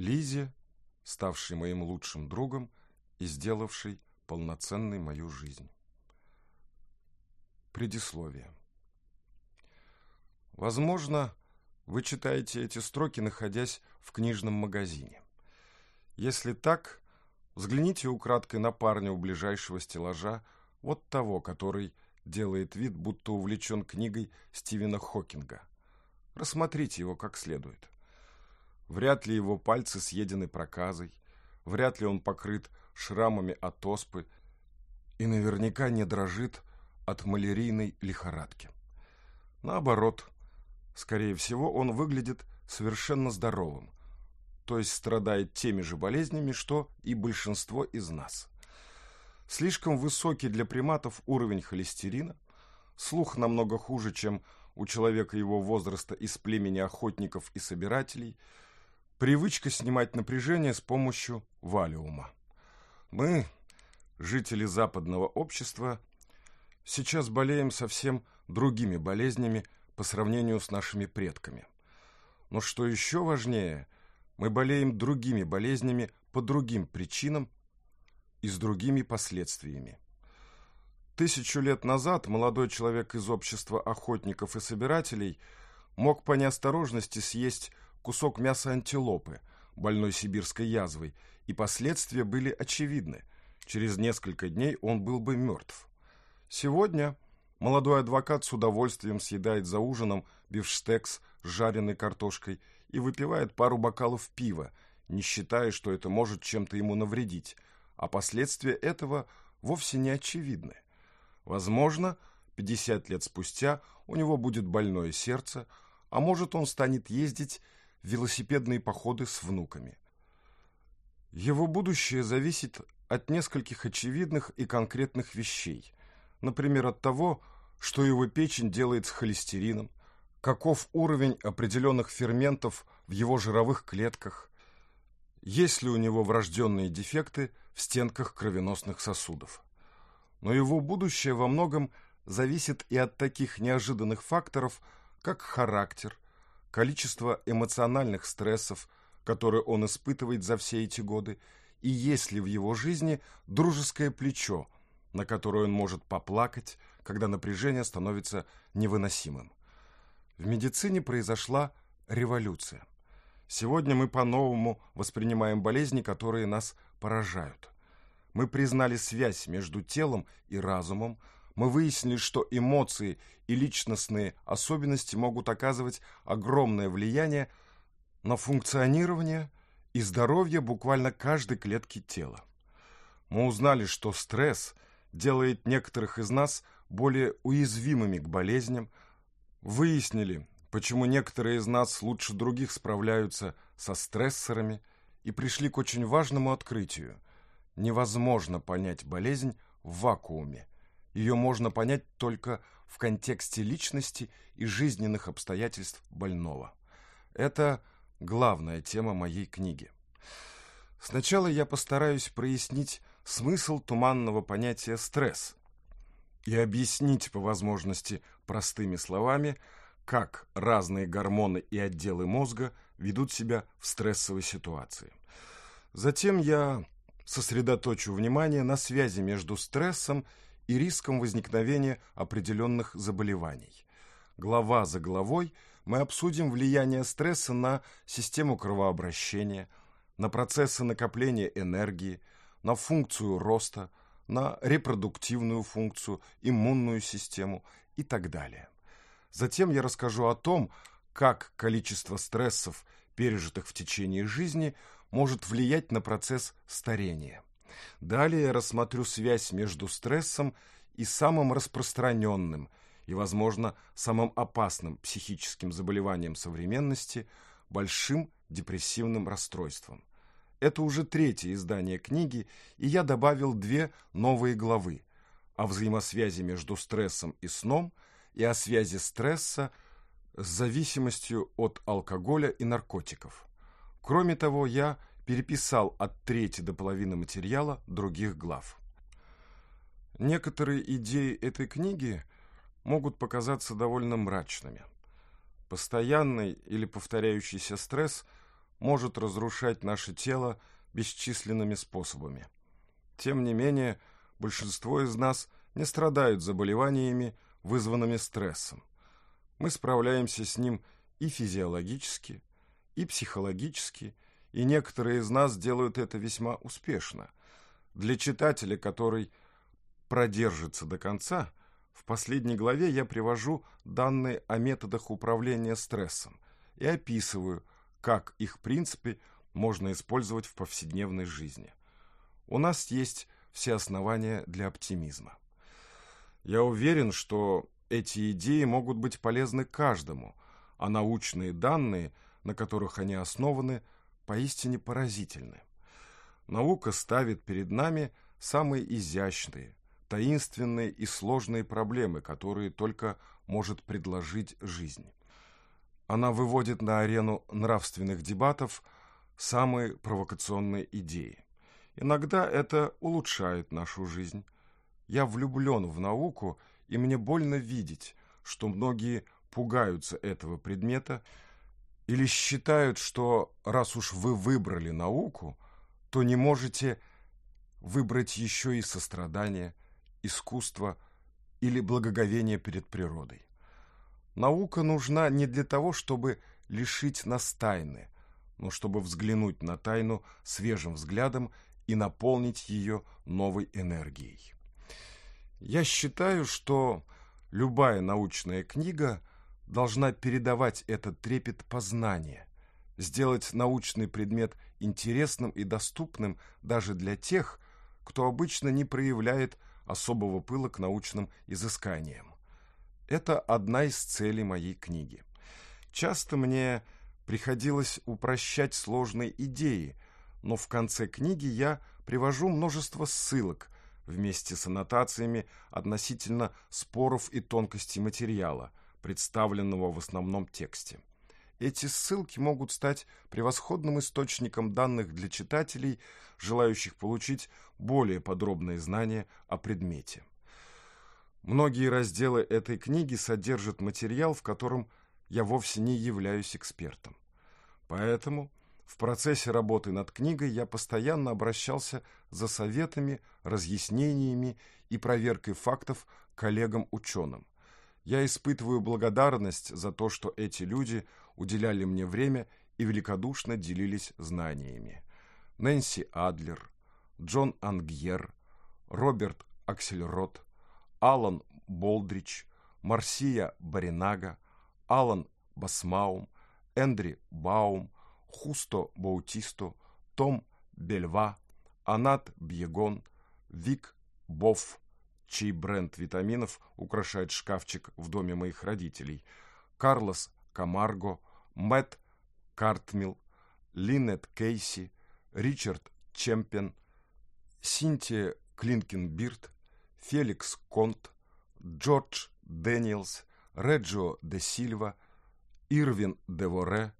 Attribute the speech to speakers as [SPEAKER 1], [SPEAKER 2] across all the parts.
[SPEAKER 1] Лизе, ставшей моим лучшим другом и сделавшей полноценной мою жизнь. Предисловие. Возможно, вы читаете эти строки, находясь в книжном магазине. Если так, взгляните украдкой на парня у ближайшего стеллажа, вот того, который делает вид, будто увлечен книгой Стивена Хокинга. Рассмотрите его как следует. Вряд ли его пальцы съедены проказой, вряд ли он покрыт шрамами от оспы и наверняка не дрожит от малярийной лихорадки. Наоборот, скорее всего, он выглядит совершенно здоровым, то есть страдает теми же болезнями, что и большинство из нас. Слишком высокий для приматов уровень холестерина, слух намного хуже, чем у человека его возраста из племени охотников и собирателей – привычка снимать напряжение с помощью валиума. Мы, жители западного общества, сейчас болеем совсем другими болезнями по сравнению с нашими предками. Но что еще важнее, мы болеем другими болезнями по другим причинам и с другими последствиями. Тысячу лет назад молодой человек из общества охотников и собирателей мог по неосторожности съесть кусок мяса антилопы, больной сибирской язвой, и последствия были очевидны. Через несколько дней он был бы мертв. Сегодня молодой адвокат с удовольствием съедает за ужином бифштекс с жареной картошкой и выпивает пару бокалов пива, не считая, что это может чем-то ему навредить, а последствия этого вовсе не очевидны. Возможно, 50 лет спустя у него будет больное сердце, а может он станет ездить велосипедные походы с внуками. Его будущее зависит от нескольких очевидных и конкретных вещей, например, от того, что его печень делает с холестерином, каков уровень определенных ферментов в его жировых клетках, есть ли у него врожденные дефекты в стенках кровеносных сосудов. Но его будущее во многом зависит и от таких неожиданных факторов, как характер – количество эмоциональных стрессов, которые он испытывает за все эти годы, и есть ли в его жизни дружеское плечо, на которое он может поплакать, когда напряжение становится невыносимым. В медицине произошла революция. Сегодня мы по-новому воспринимаем болезни, которые нас поражают. Мы признали связь между телом и разумом, мы выяснили, что эмоции и личностные особенности могут оказывать огромное влияние на функционирование и здоровье буквально каждой клетки тела. Мы узнали, что стресс делает некоторых из нас более уязвимыми к болезням, выяснили, почему некоторые из нас лучше других справляются со стрессорами и пришли к очень важному открытию. Невозможно понять болезнь в вакууме. Ее можно понять только в контексте личности и жизненных обстоятельств больного. Это главная тема моей книги. Сначала я постараюсь прояснить смысл туманного понятия «стресс» и объяснить по возможности простыми словами, как разные гормоны и отделы мозга ведут себя в стрессовой ситуации. Затем я сосредоточу внимание на связи между стрессом и риском возникновения определенных заболеваний. Глава за главой мы обсудим влияние стресса на систему кровообращения, на процессы накопления энергии, на функцию роста, на репродуктивную функцию, иммунную систему и так далее. Затем я расскажу о том, как количество стрессов, пережитых в течение жизни, может влиять на процесс старения – Далее я рассмотрю связь между стрессом и самым распространенным и, возможно, самым опасным психическим заболеванием современности – большим депрессивным расстройством. Это уже третье издание книги, и я добавил две новые главы о взаимосвязи между стрессом и сном и о связи стресса с зависимостью от алкоголя и наркотиков. Кроме того, я – переписал от трети до половины материала других глав. Некоторые идеи этой книги могут показаться довольно мрачными. Постоянный или повторяющийся стресс может разрушать наше тело бесчисленными способами. Тем не менее, большинство из нас не страдают заболеваниями, вызванными стрессом. Мы справляемся с ним и физиологически, и психологически, и и некоторые из нас делают это весьма успешно. Для читателя, который продержится до конца, в последней главе я привожу данные о методах управления стрессом и описываю, как их принципы можно использовать в повседневной жизни. У нас есть все основания для оптимизма. Я уверен, что эти идеи могут быть полезны каждому, а научные данные, на которых они основаны – поистине поразительны. Наука ставит перед нами самые изящные, таинственные и сложные проблемы, которые только может предложить жизнь. Она выводит на арену нравственных дебатов самые провокационные идеи. Иногда это улучшает нашу жизнь. Я влюблен в науку, и мне больно видеть, что многие пугаются этого предмета – или считают, что раз уж вы выбрали науку, то не можете выбрать еще и сострадание, искусство или благоговение перед природой. Наука нужна не для того, чтобы лишить нас тайны, но чтобы взглянуть на тайну свежим взглядом и наполнить ее новой энергией. Я считаю, что любая научная книга должна передавать этот трепет познания, сделать научный предмет интересным и доступным даже для тех, кто обычно не проявляет особого пыла к научным изысканиям. Это одна из целей моей книги. Часто мне приходилось упрощать сложные идеи, но в конце книги я привожу множество ссылок вместе с аннотациями относительно споров и тонкостей материала – представленного в основном тексте. Эти ссылки могут стать превосходным источником данных для читателей, желающих получить более подробные знания о предмете. Многие разделы этой книги содержат материал, в котором я вовсе не являюсь экспертом. Поэтому в процессе работы над книгой я постоянно обращался за советами, разъяснениями и проверкой фактов коллегам-ученым. Я испытываю благодарность за то, что эти люди уделяли мне время и великодушно делились знаниями. Нэнси Адлер, Джон Ангьер, Роберт Аксельрот, Алан Болдрич, Марсия Баринага, Алан Басмаум, Эндри Баум, Хусто Баутисто, Том Бельва, Анат Бьегон, Вик Бофф, чей бренд витаминов украшает шкафчик в доме моих родителей, Карлос Камарго, Мэтт Картмил, Линет Кейси, Ричард Чемпен, Синтия Клинкенбирт, Феликс Конт, Джордж Дэниелс, Реджо де Сильва, Ирвин де Воре,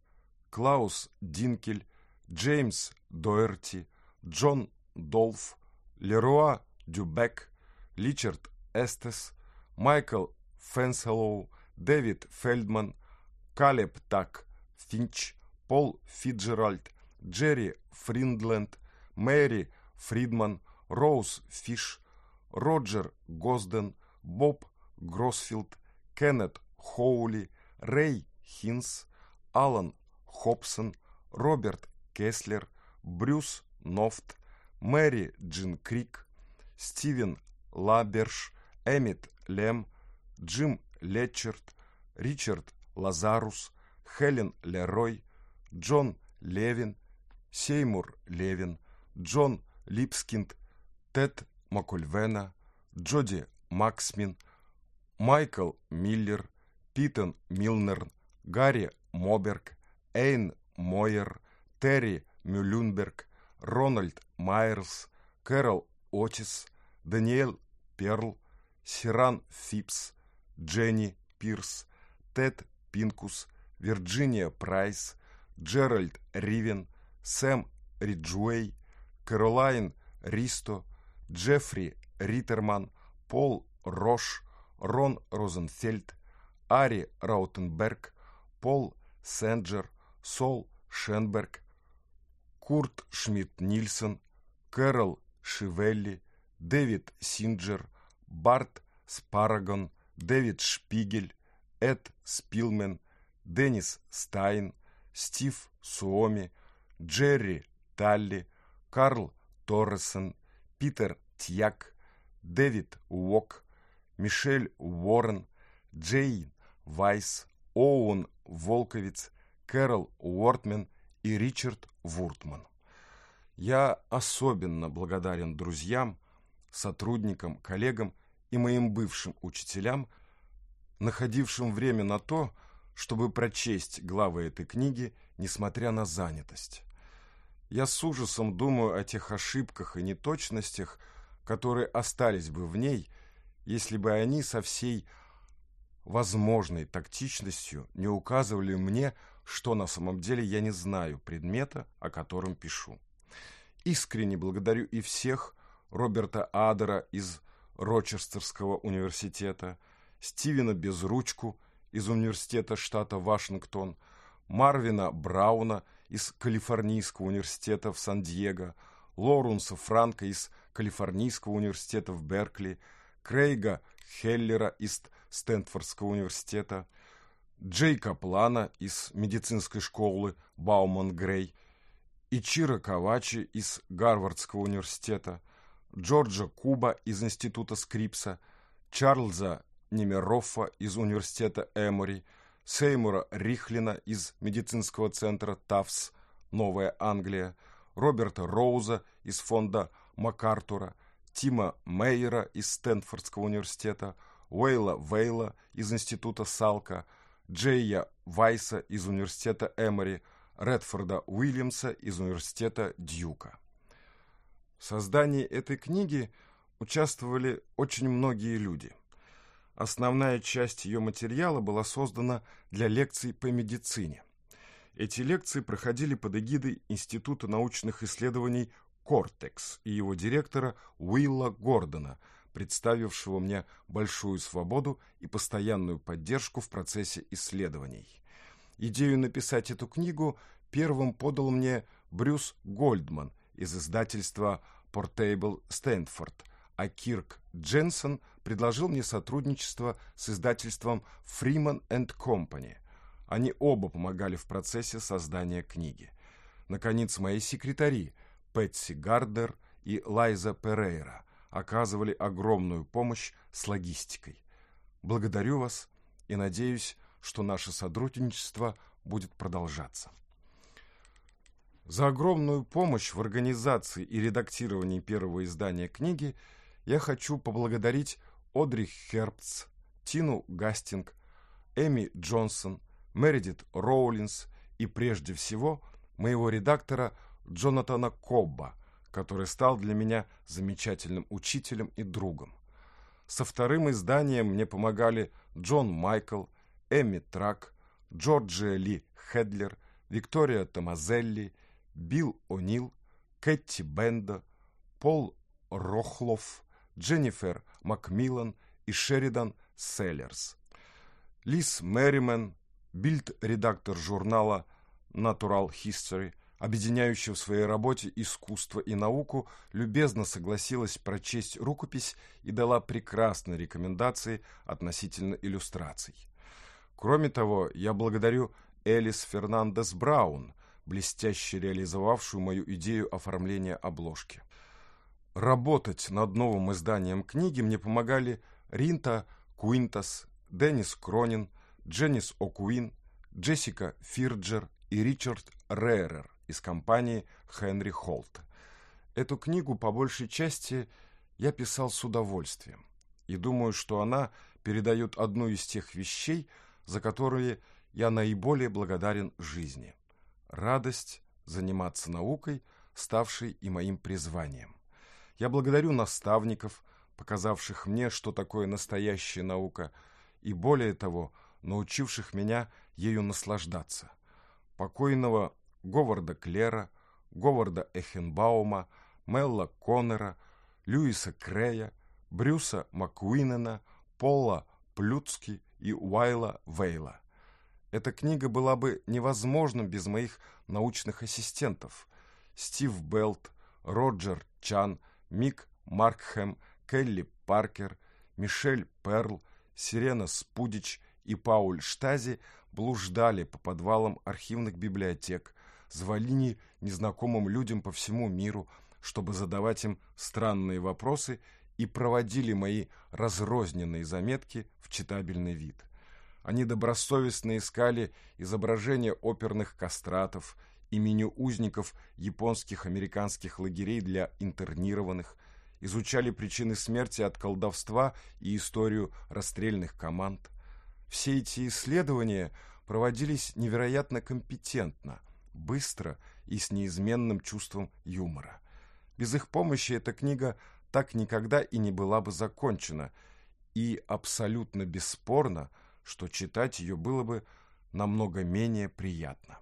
[SPEAKER 1] Клаус Динкель, Джеймс Доерти, Джон Долф, Леруа Дюбек, Ричард Эстес, Майкл Фенселоу, Дэвид Фельдман, Калеб Так Финч, Пол Фиджеральд, Джерри Фриндленд, Мері Фрідман, Роуз Фіш, Роджер Госден, Боб Гросфілд, Кеннет Хоулі, Рэй Хінс, Алан Хобсон, Роберт Кеслер, Брюс Нофт, Мэри Джин Крик, Стивен лаберш эмит лем джим летчерт ричард лазарус хелен лерой джон левин сеймур левин джон липскинд тед макульвена джоди максмин майкл миллер питон милнер гарри моберг эйн мойер терри мюлюнберг рональд майерс кэрол отис даниэль перл сиран сипс дженни пирс тед пинкус вирджиния прайс джеральд ривен сэм риджуэй кэролайн ристо джеффри риттерман пол рош рон розенфельд ари раутенберг пол сенджер сол шенберг курт шмидт нильсон кэрол шивелли Дэвид Синджер, Барт Спарагон, Дэвид Шпигель, Эд Спилмен, Деннис Стайн, Стив Суоми, Джерри Талли, Карл Торресон, Питер Тьяк, Дэвид Уок, Мишель Уоррен, Джейн Вайс, Оуэн Волковец, Кэрол Уортмен и Ричард Вуртман. Я особенно благодарен друзьям, сотрудникам, коллегам и моим бывшим учителям, находившим время на то, чтобы прочесть главы этой книги, несмотря на занятость. Я с ужасом думаю о тех ошибках и неточностях, которые остались бы в ней, если бы они со всей возможной тактичностью не указывали мне, что на самом деле я не знаю предмета, о котором пишу. Искренне благодарю и всех, Роберта Адера из Рочестерского университета, Стивена Безручку из университета штата Вашингтон, Марвина Брауна из Калифорнийского университета в Сан-Диего, Лоренса Франка из Калифорнийского университета в Беркли, Крейга Хеллера из Стэнфордского университета, Джейка Плана из медицинской школы Бауман Грей и Чира Кавачи из Гарвардского университета – Джорджа Куба из Института Скрипса, Чарльза Немероффа из Университета Эмори, Сеймура Рихлина из медицинского центра ТАВС «Новая Англия», Роберта Роуза из фонда МакАртура, Тима Мейера из Стэнфордского университета, Уэйла Вейла из Института Салка, Джейя Вайса из Университета Эмори, Редфорда Уильямса из Университета Дьюка создании этой книги участвовали очень многие люди. Основная часть ее материала была создана для лекций по медицине. Эти лекции проходили под эгидой Института научных исследований «Кортекс» и его директора Уилла Гордона, представившего мне большую свободу и постоянную поддержку в процессе исследований. Идею написать эту книгу первым подал мне Брюс Гольдман из издательства «Автор» Portable Стэнфорд, а Кирк Дженсон предложил мне сотрудничество с издательством Freeman and Company. Они оба помогали в процессе создания книги. Наконец, мои секретари Пэтси Гардер и Лайза Перейра оказывали огромную помощь с логистикой. Благодарю вас и надеюсь, что наше сотрудничество будет продолжаться. За огромную помощь в организации и редактировании первого издания книги я хочу поблагодарить Одри Херпц, Тину Гастинг, Эми Джонсон, Мередит Роулинс и прежде всего моего редактора Джонатана Кобба, который стал для меня замечательным учителем и другом. Со вторым изданием мне помогали Джон Майкл, Эми Трак, Джорджия Ли Хедлер, Виктория Томазелли, Билл О'Нил, Кэти Бенда, Пол Рохлов, Дженнифер Макмиллан и Шеридан Селлерс. Лис Мэримен, бильд-редактор журнала Natural History, объединяющего в своей работе искусство и науку, любезно согласилась прочесть рукопись и дала прекрасные рекомендации относительно иллюстраций. Кроме того, я благодарю Элис Фернандес Браун, блестяще реализовавшую мою идею оформления обложки. Работать над новым изданием книги мне помогали Ринта Куинтас, Деннис Кронин, Дженнис О'Куин, Джессика Фирджер и Ричард Ререр из компании Хенри Холт. Эту книгу, по большей части, я писал с удовольствием. И думаю, что она передает одну из тех вещей, за которые я наиболее благодарен жизни – радость заниматься наукой, ставшей и моим призванием. Я благодарю наставников, показавших мне, что такое настоящая наука, и более того, научивших меня ею наслаждаться. Покойного Говарда Клера, Говарда Эхенбаума, Мелла Коннера, Льюиса Крея, Брюса Макуинена, Пола Плюцки и Уайла Вейла – эта книга была бы невозможна без моих научных ассистентов. Стив Белт, Роджер Чан, Мик Маркхэм, Келли Паркер, Мишель Перл, Сирена Спудич и Пауль Штази блуждали по подвалам архивных библиотек, звали не незнакомым людям по всему миру, чтобы задавать им странные вопросы и проводили мои разрозненные заметки в читабельный вид. Они добросовестно искали изображения оперных кастратов, имени узников японских американских лагерей для интернированных, изучали причины смерти от колдовства и историю расстрельных команд. Все эти исследования проводились невероятно компетентно, быстро и с неизменным чувством юмора. Без их помощи эта книга так никогда и не была бы закончена, и абсолютно бесспорно – что читать ее было бы намного менее приятно.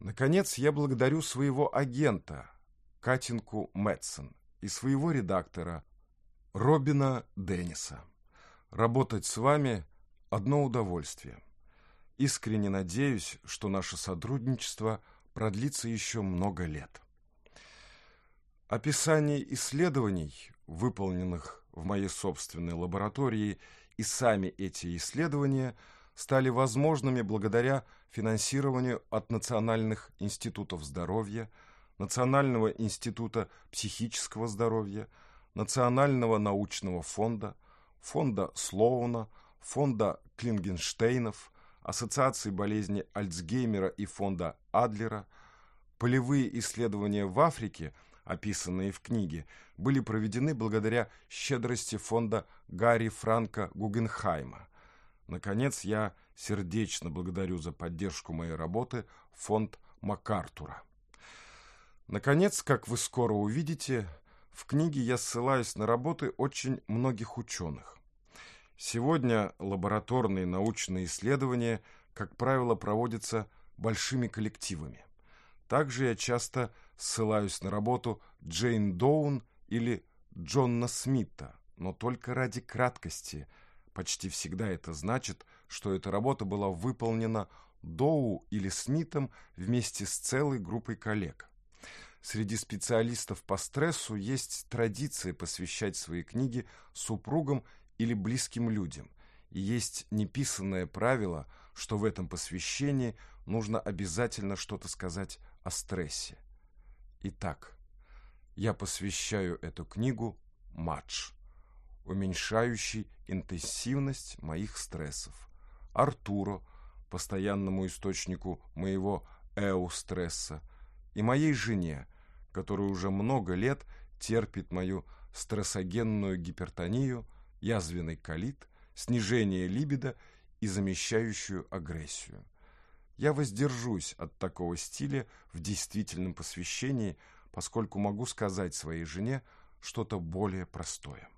[SPEAKER 1] Наконец, я благодарю своего агента, Катинку Мэтсон, и своего редактора, Робина Денниса. Работать с вами – одно удовольствие. Искренне надеюсь, что наше сотрудничество продлится еще много лет. Описание исследований, выполненных в моей собственной лаборатории и сами эти исследования стали возможными благодаря финансированию от национальных институтов здоровья, Национального института психического здоровья, Национального научного фонда, фонда Слоуна, фонда Клингенштейнов, Ассоциации болезни Альцгеймера и фонда Адлера. Полевые исследования в Африке – описанные в книге, были проведены благодаря щедрости фонда Гарри Франка Гугенхайма. Наконец, я сердечно благодарю за поддержку моей работы фонд МакАртура. Наконец, как вы скоро увидите, в книге я ссылаюсь на работы очень многих ученых. Сегодня лабораторные научные исследования, как правило, проводятся большими коллективами. Также я часто ссылаюсь на работу Джейн Доун или Джонна Смита, но только ради краткости. Почти всегда это значит, что эта работа была выполнена Доу или Смитом вместе с целой группой коллег. Среди специалистов по стрессу есть традиция посвящать свои книги супругам или близким людям, и есть неписанное правило, что в этом посвящении нужно обязательно что-то сказать о стрессе. Итак, я посвящаю эту книгу матч, уменьшающий интенсивность моих стрессов, Артуру, постоянному источнику моего эустресса, и моей жене, которая уже много лет терпит мою стрессогенную гипертонию, язвенный колит, снижение либидо и замещающую агрессию – я воздержусь от такого стиля в действительном посвящении, поскольку могу сказать своей жене что-то более простое.